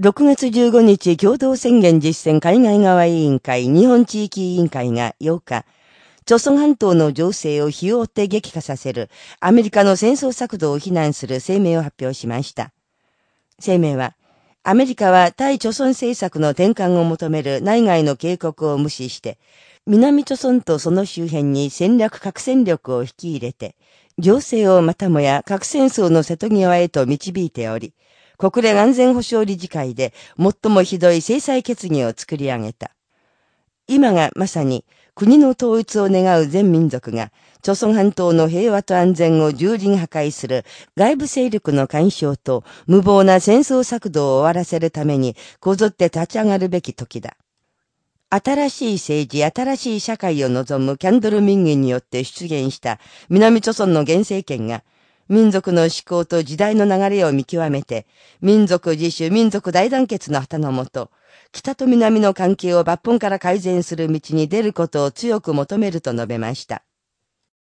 6月15日共同宣言実践海外側委員会日本地域委員会が8日、朝鮮半島の情勢を日を追って激化させるアメリカの戦争策動を非難する声明を発表しました。声明は、アメリカは対朝鮮政策の転換を求める内外の警告を無視して、南朝鮮とその周辺に戦略核戦力を引き入れて、情勢をまたもや核戦争の瀬戸際へと導いており、国連安全保障理事会で最もひどい制裁決議を作り上げた。今がまさに国の統一を願う全民族が、朝鮮半島の平和と安全を蹂躙破壊する外部勢力の干渉と無謀な戦争策動を終わらせるためにこぞって立ち上がるべき時だ。新しい政治、新しい社会を望むキャンドル民議によって出現した南朝鮮の現政権が、民族の思考と時代の流れを見極めて、民族自主、民族大団結の旗のもと、北と南の関係を抜本から改善する道に出ることを強く求めると述べました。